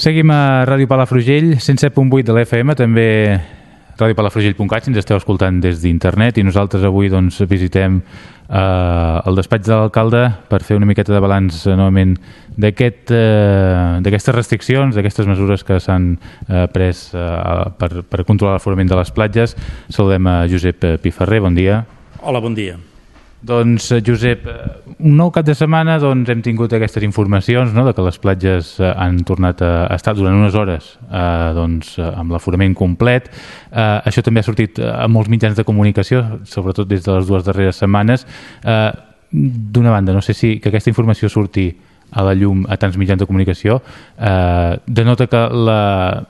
Seguim a Ràdio Palafrugell, 107.8 de l'FM, també radiopalafrugell.cat si ens esteu escoltant des d'internet i nosaltres avui doncs, visitem eh, el despatx de l'alcalde per fer una miqueta de balanç eh, novament d'aquestes aquest, eh, restriccions, d'aquestes mesures que s'han eh, pres eh, per, per controlar l'aforament de les platges. Saludem a Josep Piferrer, bon dia. Hola, bon dia. Doncs, eh, Josep, eh, un nou cap de setmana doncs, hem tingut aquestes informacions no?, de que les platges eh, han tornat a estar durant unes hores eh, doncs, amb l'aforament complet. Eh, això també ha sortit a molts mitjans de comunicació, sobretot des de les dues darreres setmanes. Eh, D'una banda, no sé si que aquesta informació surti a la llum a tants mitjans de comunicació eh, denota que la,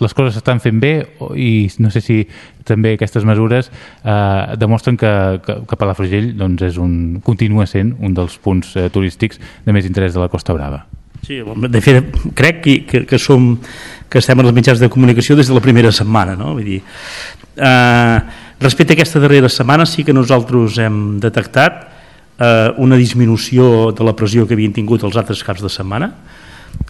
les coses s'estan fent bé i no sé si també aquestes mesures eh, demostren que, que, que Palafrugell doncs, és un, continua sent un dels punts eh, turístics de més interès de la Costa Brava. Sí, de fet, crec que, que, que, som, que estem en els mitjans de comunicació des de la primera setmana. No? Vull dir, eh, respecte a aquesta darrera setmana sí que nosaltres hem detectat eh, una disminució de la pressió que havien tingut els altres caps de setmana,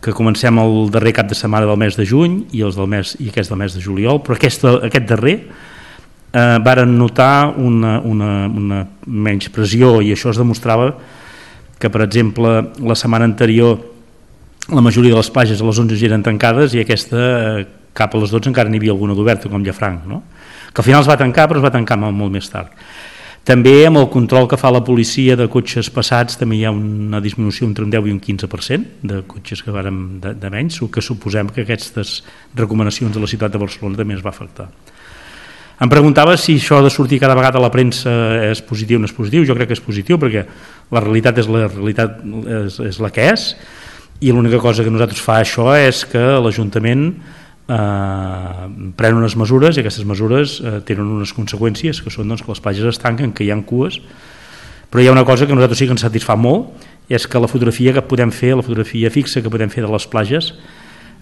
que comencem el darrer cap de setmana del mes de juny i, els del mes, i aquest del mes de juliol, però aquesta, aquest darrer eh, varen notar una, una, una menys pressió i això es demostrava que, per exemple, la setmana anterior la majoria de les platges a les 11 ja eren tancades i aquesta eh, cap a les 12 encara n'hi havia alguna d'oberta, com Llafranc, no? que al final es va tancar però es va tancar molt, molt més tard. També amb el control que fa la policia de cotxes passats també hi ha una disminució entre un 10 i un 15% de cotxes que varen de, de menys, o que suposem que aquestes recomanacions de la ciutat de Barcelona també es va afectar. Em preguntava si això de sortir cada vegada a la premsa és positiu o no és positiu. Jo crec que és positiu perquè la realitat és la realitat és, és la que és i l'única cosa que nosaltres fa això és que l'Ajuntament eh, prenen unes mesures i aquestes mesures eh, tenen unes conseqüències que són doncs, que les platges es tanquen, que hi ha cues però hi ha una cosa que a nosaltres sí que ens satisfà molt és que la fotografia que podem fer la fotografia fixa que podem fer de les platges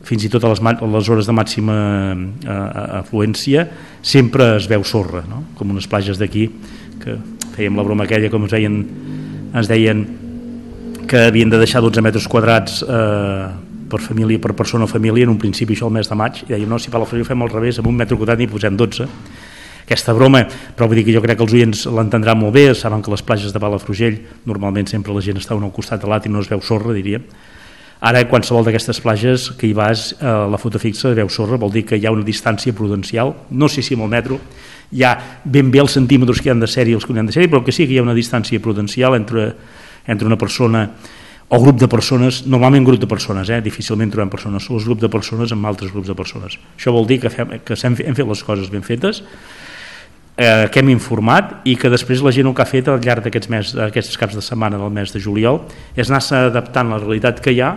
fins i tot a les, a les hores de màxima eh, afluència sempre es veu sorra no? com unes platges d'aquí que fèiem la broma aquella com ens deien, ens deien que havien de deixar 12 metres quadrats eh, per família, per persona o família, en un principi això el mes de maig, i deia, no, si per la família fem al revés, amb un metre quadrat n'hi posem 12. Aquesta broma, però vull dir que jo crec que els oients l'entendran molt bé, saben que les platges de Palafrugell normalment sempre la gent està un al costat de l'altre i no es veu sorra, diríem. Ara, qualsevol d'aquestes platges que hi vas, eh, la foto fixa veu sorra, vol dir que hi ha una distància prudencial, no sé si amb el metro, hi ha ben bé els centímetres que han de ser i els que hi han de ser però que sí que hi ha una distància prudencial entre, entre una persona o grup de persones, normalment grup de persones, eh? difícilment trobem persones, sols grup de persones amb altres grups de persones. Això vol dir que, fem, que hem, hem fet les coses ben fetes, eh, que hem informat i que després la gent el que ha fet al llarg d'aquests caps de setmana del mes de juliol és anar-se adaptant la realitat que hi ha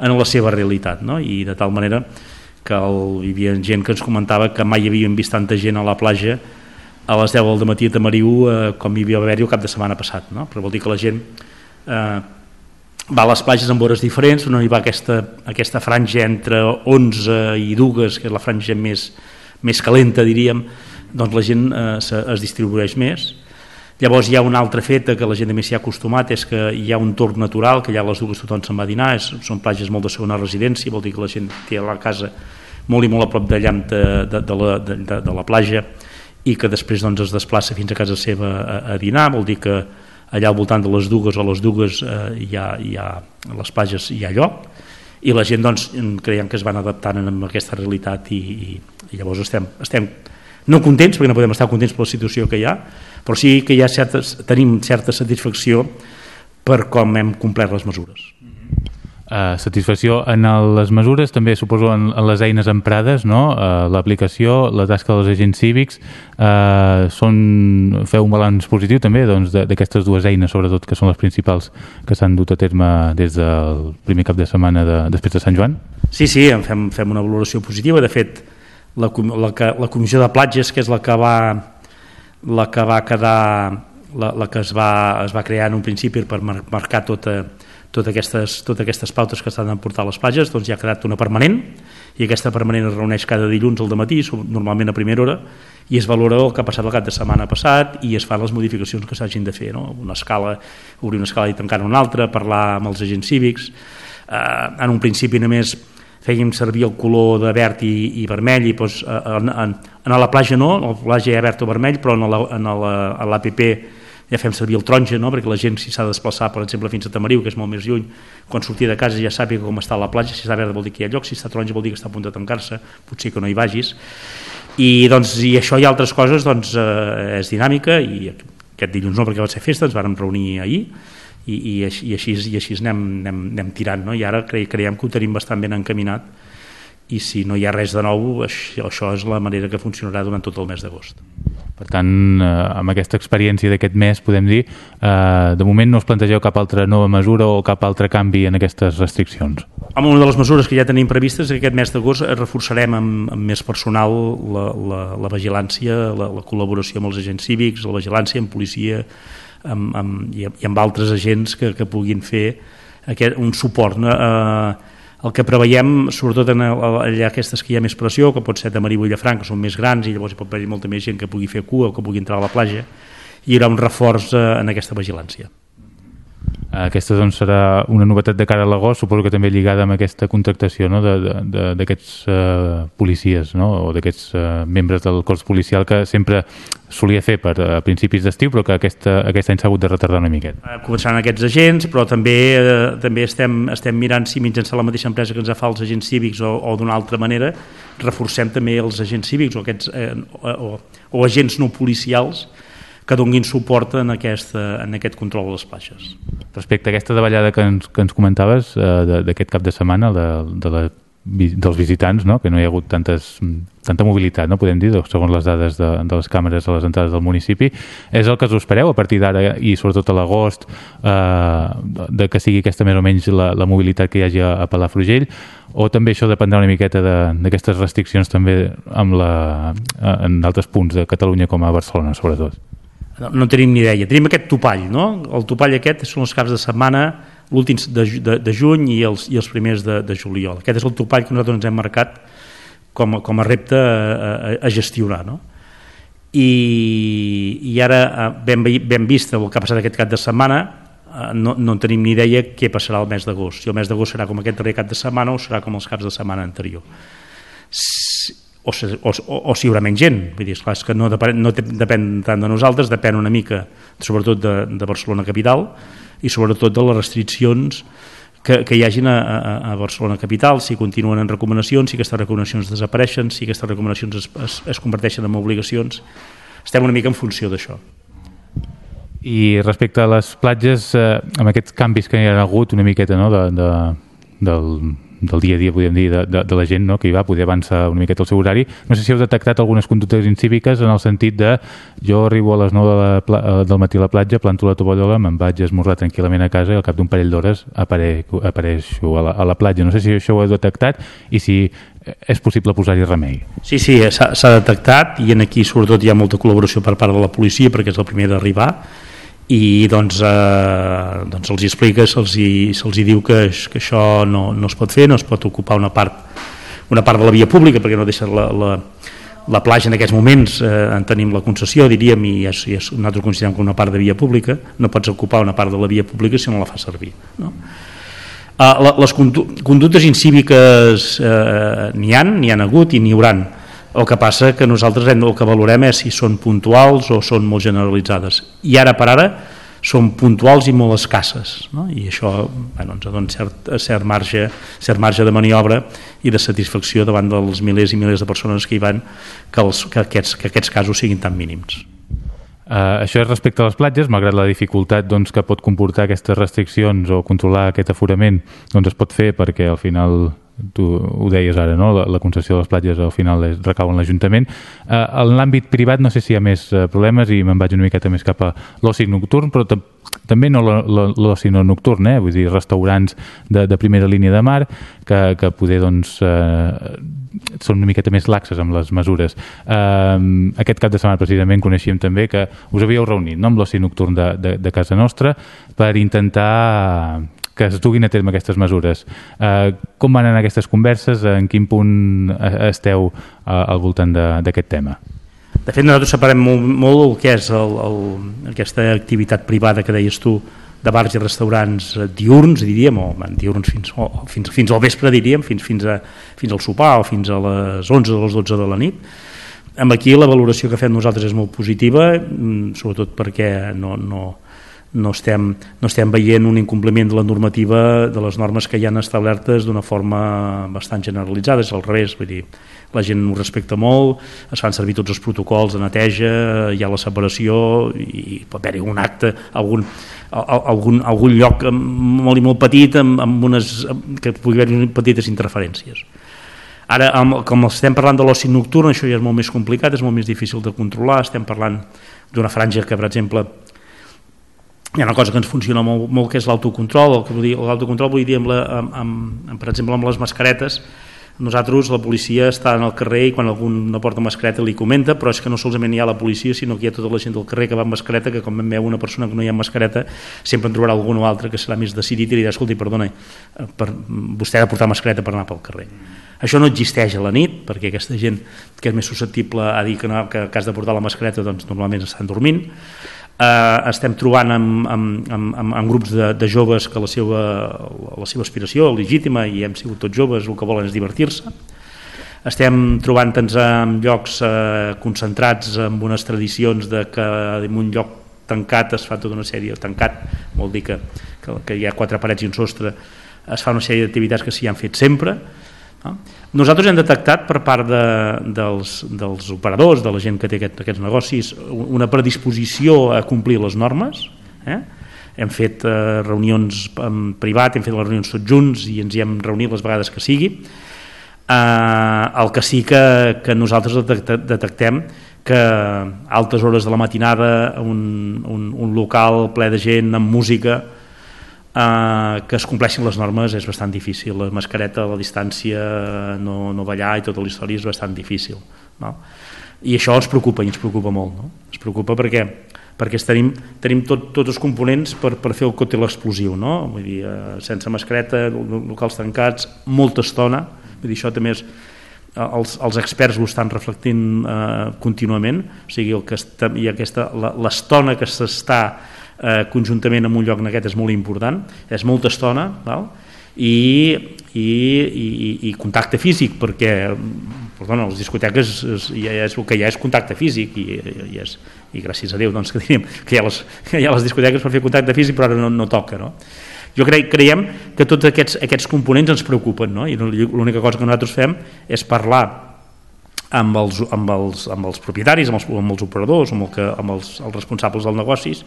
en la seva realitat, no? i de tal manera que el, hi havia gent que ens comentava que mai havíem vist tanta gent a la platja a les 10 del matí a Tamariu eh, com hi havia haver-hi el cap de setmana passat, no? però vol dir que la gent eh, va a les platges amb hores diferents, no hi va aquesta, aquesta franja entre 11 i 2, que és la franja més, més calenta, diríem, doncs la gent eh, se, es distribueix més. Llavors hi ha un altre fet que la gent també s'hi ha acostumat, és que hi ha un torn natural, que ja a les dues tothom se'n va a dinar, és, són platges molt de segona residència, vol dir que la gent té la casa molt i molt a prop d'allà de, de, de, la, de, de la platja i que després doncs, es desplaça fins a casa seva a, a dinar, vol dir que allà al voltant de les dugues o les dugues eh, hi, ha, hi ha, les platges hi ha lloc i la gent doncs, creiem que es van adaptant a aquesta realitat i, i, i llavors estem, estem no contents perquè no podem estar contents per la situació que hi ha però sí que hi ha certes, tenim certa satisfacció per com hem complert les mesures Uh, satisfacció en les mesures, també suposo en, en les eines emprades, no? uh, l'aplicació, la tasca dels agents cívics, uh, són, feu un balanç positiu també doncs, d'aquestes dues eines, sobretot, que són les principals que s'han dut a terme des del primer cap de setmana de, després de Sant Joan? Sí, sí, fem, fem una valoració positiva, de fet, la, la, la comissió de platges, que és la que va, la que va quedar, la, la que es va, es va crear en un principi per marcar tota, totes aquestes, totes aquestes pautes que s'han de portar a les platges, doncs ja ha quedat una permanent, i aquesta permanent es reuneix cada dilluns al matí, normalment a primera hora, i es valora el que ha passat el cap de setmana passat i es fan les modificacions que s'hagin de fer, no? una escala, obrir una escala i tancar una altra, parlar amb els agents cívics, eh, en un principi només fèiem servir el color de verd i, i vermell i doncs, en, en, en la platja no, la platja hi ha verd o vermell, però en l'APP ja fem servir el taronja, no? perquè la gent si s'ha de desplaçar, per exemple, fins a Tamariu, que és molt més lluny, quan sortir de casa ja sàpiga com està la platja, si està verda vol dir que hi ha lloc, si està taronja vol dir que està a punt de tancar-se, potser que no hi vagis. I, doncs, i això i altres coses doncs, eh, és dinàmica i aquest dilluns no perquè va ser festa, ens vàrem reunir ahir i, i, i així, i així anem, anem, anem tirant no? i ara cre creiem que ho tenim bastant ben encaminat i si no hi ha res de nou això, això és la manera que funcionarà durant tot el mes d'agost. Per tant, eh, amb aquesta experiència d'aquest mes, podem dir, eh, de moment no us plantegeu cap altra nova mesura o cap altre canvi en aquestes restriccions? Amb una de les mesures que ja tenim previstes és que aquest mes d'agost reforçarem amb, amb més personal la, la, la vigilància, la, la col·laboració amb els agents cívics, la vigilància amb policia amb, amb, i, amb altres agents que, que puguin fer aquest, un suport. Eh, el que preveiem, sobretot en allà aquestes que hi ha més pressió, que pot ser de Maribo i Llafranc, que són més grans i llavors hi pot haver molta més gent que pugui fer cua o que pugui entrar a la platja, hi haurà un reforç eh, en aquesta vigilància. Aquesta doncs, serà una novetat de cara a l'agost, suposo que també lligada amb aquesta contractació no? d'aquests uh, policies no? o d'aquests uh, membres del cos policial que sempre solia fer per a principis d'estiu però que aquesta, aquest any s'ha hagut de retardar una miqueta. Uh, començaran aquests agents, però també uh, també estem, estem mirant si mitjançant la mateixa empresa que ens fa els agents cívics o, o d'una altra manera reforcem també els agents cívics o, aquests, eh, o, o agents no policials que donguin suport en, aquesta, en aquest control de les platges. Respecte a aquesta davallada que ens, que ens comentaves eh, d'aquest cap de setmana, de, de la, dels visitants, no? que no hi ha hagut tantes, tanta mobilitat, no podem dir, segons les dades de, de les càmeres a les entrades del municipi, és el que us espereu a partir d'ara i sobretot a l'agost eh, de que sigui aquesta més o menys la, la mobilitat que hi hagi a, a Palafrugell o també això dependrà una miqueta d'aquestes restriccions també amb la, en altres punts de Catalunya com a Barcelona sobretot? No, no tenim ni idea. Tenim aquest topall, no? El topall aquest són els caps de setmana, l'últim de, de, de juny i els, i els primers de, de juliol. Aquest és el topall que nosaltres ens hem marcat com, a, com a repte a, a, a gestionar, no? I, i ara, eh, ben, ben vist el que ha passat aquest cap de setmana, eh, no, no tenim ni idea què passarà el mes d'agost. Si el mes d'agost serà com aquest darrer cap de setmana o serà com els caps de setmana anterior o, o, o, si hi haurà menys gent. Vull dir, esclar, és que no, depèn, no depèn tant de nosaltres, depèn una mica, sobretot de, de Barcelona capital i sobretot de les restriccions que, que hi hagin a, a, a Barcelona capital, si continuen en recomanacions, si aquestes recomanacions desapareixen, si aquestes recomanacions es, es, es converteixen en obligacions. Estem una mica en funció d'això. I respecte a les platges, eh, amb aquests canvis que hi ha hagut una miqueta no, de, de, del, del dia a dia, podríem dir, de, de, de la gent no? que hi va poder avançar una miqueta el seu horari. No sé si heu detectat algunes conductes incíviques en el sentit de jo arribo a les 9 de la, eh, del matí a la platja, planto la tovallola, me'n vaig a esmorzar tranquil·lament a casa i al cap d'un parell d'hores apareixo, a, la, a la platja. No sé si això ho heu detectat i si és possible posar-hi remei. Sí, sí, s'ha detectat i en aquí sobretot hi ha molta col·laboració per part de la policia perquè és el primer d'arribar i doncs, eh, doncs els explica, se'ls se hi diu que, que això no, no es pot fer, no es pot ocupar una part, una part de la via pública perquè no deixa la, la, la platja en aquests moments eh, en tenim la concessió, diríem, i és, és, nosaltres considerem que una part de via pública, no pots ocupar una part de la via pública si no la fa servir. No? Eh, les conductes incíviques eh, n'hi han, n'hi han hagut i n'hi hauran el que passa que nosaltres hem, el que valorem és si són puntuals o són molt generalitzades. I ara per ara són puntuals i molt escasses no? i això bueno, ens dona cert, cert, marge, cert marge de maniobra i de satisfacció davant dels milers i milers de persones que hi van que, els, que, aquests, que aquests casos siguin tan mínims. Uh, això és respecte a les platges, malgrat la dificultat doncs, que pot comportar aquestes restriccions o controlar aquest aforament, doncs es pot fer perquè al final tu ho deies ara, no? la, la concessió de les platges al final és, recau en l'Ajuntament. Eh, en l'àmbit privat no sé si hi ha més eh, problemes i me'n vaig una miqueta més cap a l'oci nocturn, però també no l'oci no nocturn, eh? vull dir, restaurants de, de primera línia de mar que, que poder doncs, eh, són una miqueta més laxes amb les mesures. Eh, aquest cap de setmana precisament coneixíem també que us havíeu reunit no? amb l'oci nocturn de, de, de casa nostra per intentar que es duguin a terme aquestes mesures. Eh, com van anar aquestes converses? En quin punt eh, esteu eh, al voltant d'aquest tema? De fet, nosaltres separem molt, molt el que és el, el, aquesta activitat privada que deies tu de bars i restaurants eh, diurns, diríem, o diurns fins, o, fins, fins al vespre, diríem, fins, fins, a, fins al sopar o fins a les 11 o les 12 de la nit. Amb aquí la valoració que fem nosaltres és molt positiva, mm, sobretot perquè no, no, no estem, no estem veient un incompliment de la normativa de les normes que hi han establertes d'una forma bastant generalitzada, és al revés, vull dir, la gent ho respecta molt, es fan servir tots els protocols de neteja, hi ha la separació i pot haver-hi un acte, algun, algun, algun lloc molt i molt petit amb, amb unes, que pugui haver petites interferències. Ara, com estem parlant de l'oci nocturn, això ja és molt més complicat, és molt més difícil de controlar, estem parlant d'una franja que, per exemple, hi ha una cosa que ens funciona molt, molt que és l'autocontrol, l'autocontrol vull dir, amb la, amb, amb, per exemple, amb les mascaretes, nosaltres, la policia està en el carrer i quan algú no porta mascareta li comenta, però és que no solament hi ha la policia, sinó que hi ha tota la gent del carrer que va amb mascareta, que com veu una persona que no hi ha mascareta, sempre en trobarà algun o altre que serà més decidit i li dirà, escolta, perdona, eh, per, vostè ha de portar mascareta per anar pel carrer. Això no existeix a la nit, perquè aquesta gent que és més susceptible a dir que, no, que, que has de portar la mascareta, doncs normalment estan dormint eh, estem trobant amb, amb, amb, amb, grups de, de joves que la seva, la seva aspiració legítima i hem sigut tots joves, el que volen és divertir-se. Estem trobant-nos en llocs eh, concentrats amb unes tradicions de que en un lloc tancat es fa tota una sèrie, tancat vol dir que, que, que hi ha quatre parets i un sostre es fa una sèrie d'activitats que s'hi han fet sempre no? Nosaltres hem detectat per part de, dels, dels operadors, de la gent que té aquest, aquests negocis, una predisposició a complir les normes. Eh? Hem fet eh, reunions en privat, hem fet les reunions tots junts i ens hi hem reunit les vegades que sigui. Eh, el que sí que, que nosaltres detectem que a altes hores de la matinada un, un, un local ple de gent amb música eh, que es compleixin les normes és bastant difícil, la mascareta, la distància, no, no ballar i tota la història és bastant difícil. No? I això ens preocupa i ens preocupa molt. No? Ens preocupa perquè perquè tenim, tenim tot, tots els components per, per fer el còctel explosiu, no? Vull dir, eh, sense mascareta, locals tancats, molta estona, vull dir, això també és, els, els experts ho estan reflectint eh, contínuament, o sigui, el que ha aquesta, l'estona que s'està eh, conjuntament en un lloc aquest és molt important, és molta estona, val? I, i, i, i contacte físic, perquè perdona, les discoteques és, ja és, el que hi ha és contacte físic i, i, és, i gràcies a Déu doncs, que, diríem, que, hi ha les, que hi ha les discoteques per fer contacte físic però ara no, no toca no? jo crec, creiem que tots aquests, aquests components ens preocupen no? i l'única cosa que nosaltres fem és parlar amb els, amb els, amb els propietaris, amb els, amb els operadors, amb, el que, amb els, els responsables dels negocis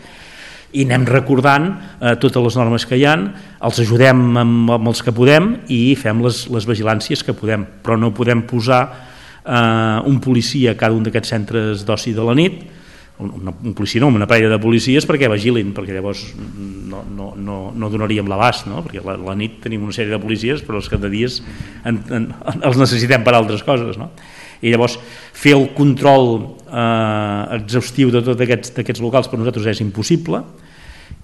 i anem recordant eh, totes les normes que hi han, els ajudem amb, amb els que podem i fem les, les vigilàncies que podem, però no podem posar eh, un policia a cada un d'aquests centres d'oci de la nit, un, un policia no, una parella de policies perquè vigilin, perquè llavors no, no, no, no donaríem l'abast, no? perquè la, la nit tenim una sèrie de policies, però els cada dies en, en, els necessitem per altres coses. No? i llavors fer el control eh, exhaustiu de tots aquests, aquests locals per nosaltres és impossible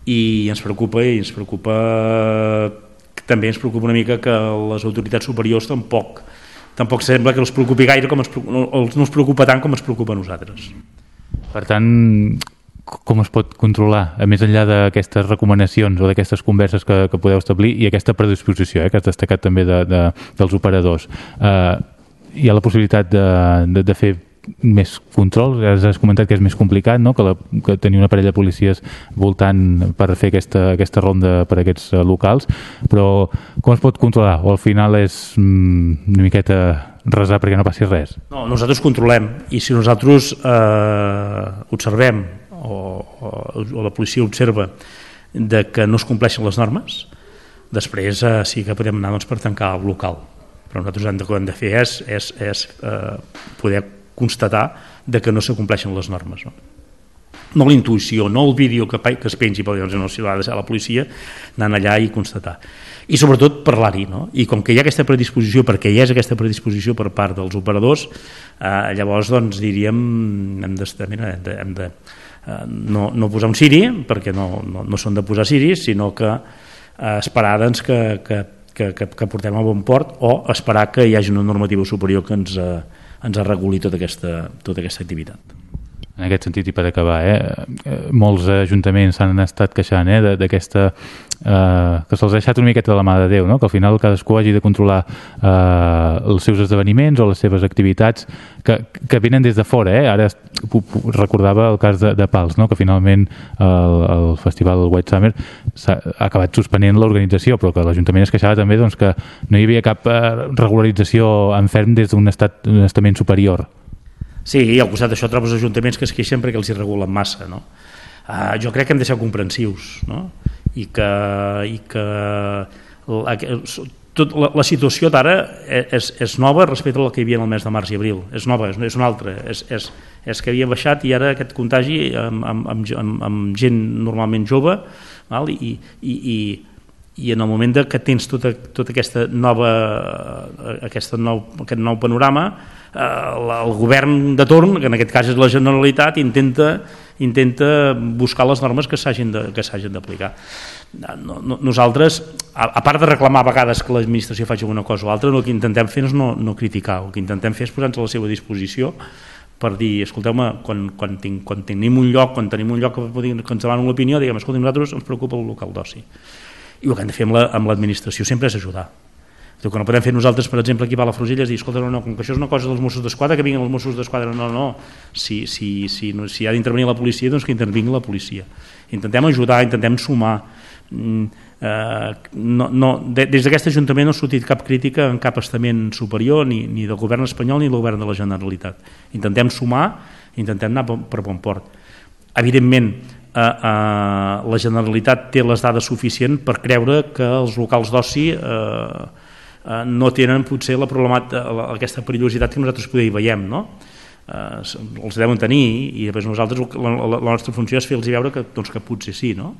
i ens preocupa i ens preocupa també ens preocupa una mica que les autoritats superiors tampoc tampoc sembla que els preocupi gaire com es, no, no els preocupa tant com es preocupa a nosaltres. Per tant, com es pot controlar, a més enllà d'aquestes recomanacions o d'aquestes converses que, que podeu establir i aquesta predisposició eh, que has destacat també de, de, dels operadors, eh, hi ha la possibilitat de, de, de fer més control, has comentat que és més complicat no? que, la, que tenir una parella de policies voltant per fer aquesta, aquesta ronda per a aquests uh, locals, però com es pot controlar? O al final és mm, una miqueta resar perquè no passi res? No, nosaltres controlem i si nosaltres eh, observem o, o, o la policia observa de que no es compleixen les normes, després eh, sí que podem anar doncs, per tancar el local però nosaltres el que hem de fer és, és, és eh, poder constatar de que no s'acompleixen les normes. No? no la intuïció, no el vídeo que, que es pengi, no s'hi ha de ser la policia, anant allà i constatar. I sobretot parlar-hi, no? I com que hi ha aquesta predisposició, perquè hi ha aquesta predisposició per part dels operadors, eh, llavors doncs diríem hem de, hem de, hem de eh, no, no posar un siri, perquè no, no, no són de posar siris, sinó que eh, esperar doncs, que, que, que, que, que portem a bon port o esperar que hi hagi una normativa superior que ens, eh, ens reguli tota aquesta, tota aquesta activitat. En aquest sentit i per acabar, eh, eh molts ajuntaments s'han estat queixant eh, d'aquesta eh, que se'ls ha deixat una miqueta de la mà de Déu, no? que al final cadascú hagi de controlar eh, els seus esdeveniments o les seves activitats que, que venen des de fora. Eh? Ara recordava el cas de, de Pals, no? que finalment el, el festival White Summer ha acabat suspenent l'organització, però que l'Ajuntament es queixava també doncs, que no hi havia cap eh, regularització en ferm des d'un estat, estament superior. Sí, i al costat d'això trobes ajuntaments que es queixen perquè els hi regulen massa. No? Uh, jo crec que hem de ser comprensius no? i que, i que la, tot, la, la situació d'ara és, és nova respecte al que hi havia en el mes de març i abril. És nova, és, és una altra. És, és, és que havia baixat i ara aquest contagi amb, amb, amb, amb gent normalment jove val? I, i, i, i en el moment que tens tota, tota aquesta nova, aquesta nou, aquest nou panorama eh, el govern de torn, que en aquest cas és la Generalitat, intenta, intenta buscar les normes que s'hagin d'aplicar. No, no, nosaltres, a, a part de reclamar a vegades que l'administració faci una cosa o altra, el que intentem fer és no, no criticar, el que intentem fer és posar-nos a la seva disposició per dir, escolteu-me, quan, quan, quan tenim un lloc, quan tenim un lloc que, que ens demanen l'opinió, diguem, escolteu, nosaltres ens preocupa el local d'oci. I el que hem de fer amb l'administració la, sempre és ajudar el que no podem fer nosaltres, per exemple, aquí a Palafrugell és dir, escolta, no, no, com que això és una cosa dels Mossos d'Esquadra, que vinguin els Mossos d'Esquadra, no, no, si, si, si, no, si ha d'intervenir la policia, doncs que intervingui la policia. Intentem ajudar, intentem sumar. Mm, eh, no, no, de, des d'aquest Ajuntament no ha sortit cap crítica en cap estament superior, ni, ni del govern espanyol ni del govern de la Generalitat. Intentem sumar, intentem anar per, bon port. Evidentment, eh, eh, la Generalitat té les dades suficients per creure que els locals d'oci eh, eh, no tenen potser la problemàtica, la, aquesta perillositat que nosaltres poder hi veiem, no? Eh, els deuen tenir i després nosaltres la, la, la nostra funció és fer-los veure que, doncs, que potser sí, no?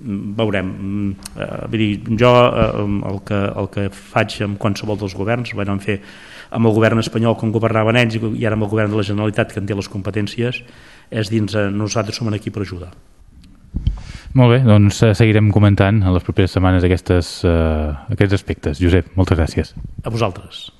Mm, veurem mm, eh, vull dir, jo eh, el, que, el que faig amb qualsevol dels governs vam fer amb el govern espanyol com governaven ells i ara amb el govern de la Generalitat que en té les competències és dins eh, nosaltres som aquí per ajudar molt bé, doncs eh, seguirem comentant en les properes setmanes aquestes, uh, aquests aspectes. Josep, moltes gràcies. A vosaltres.